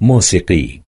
موسيقي.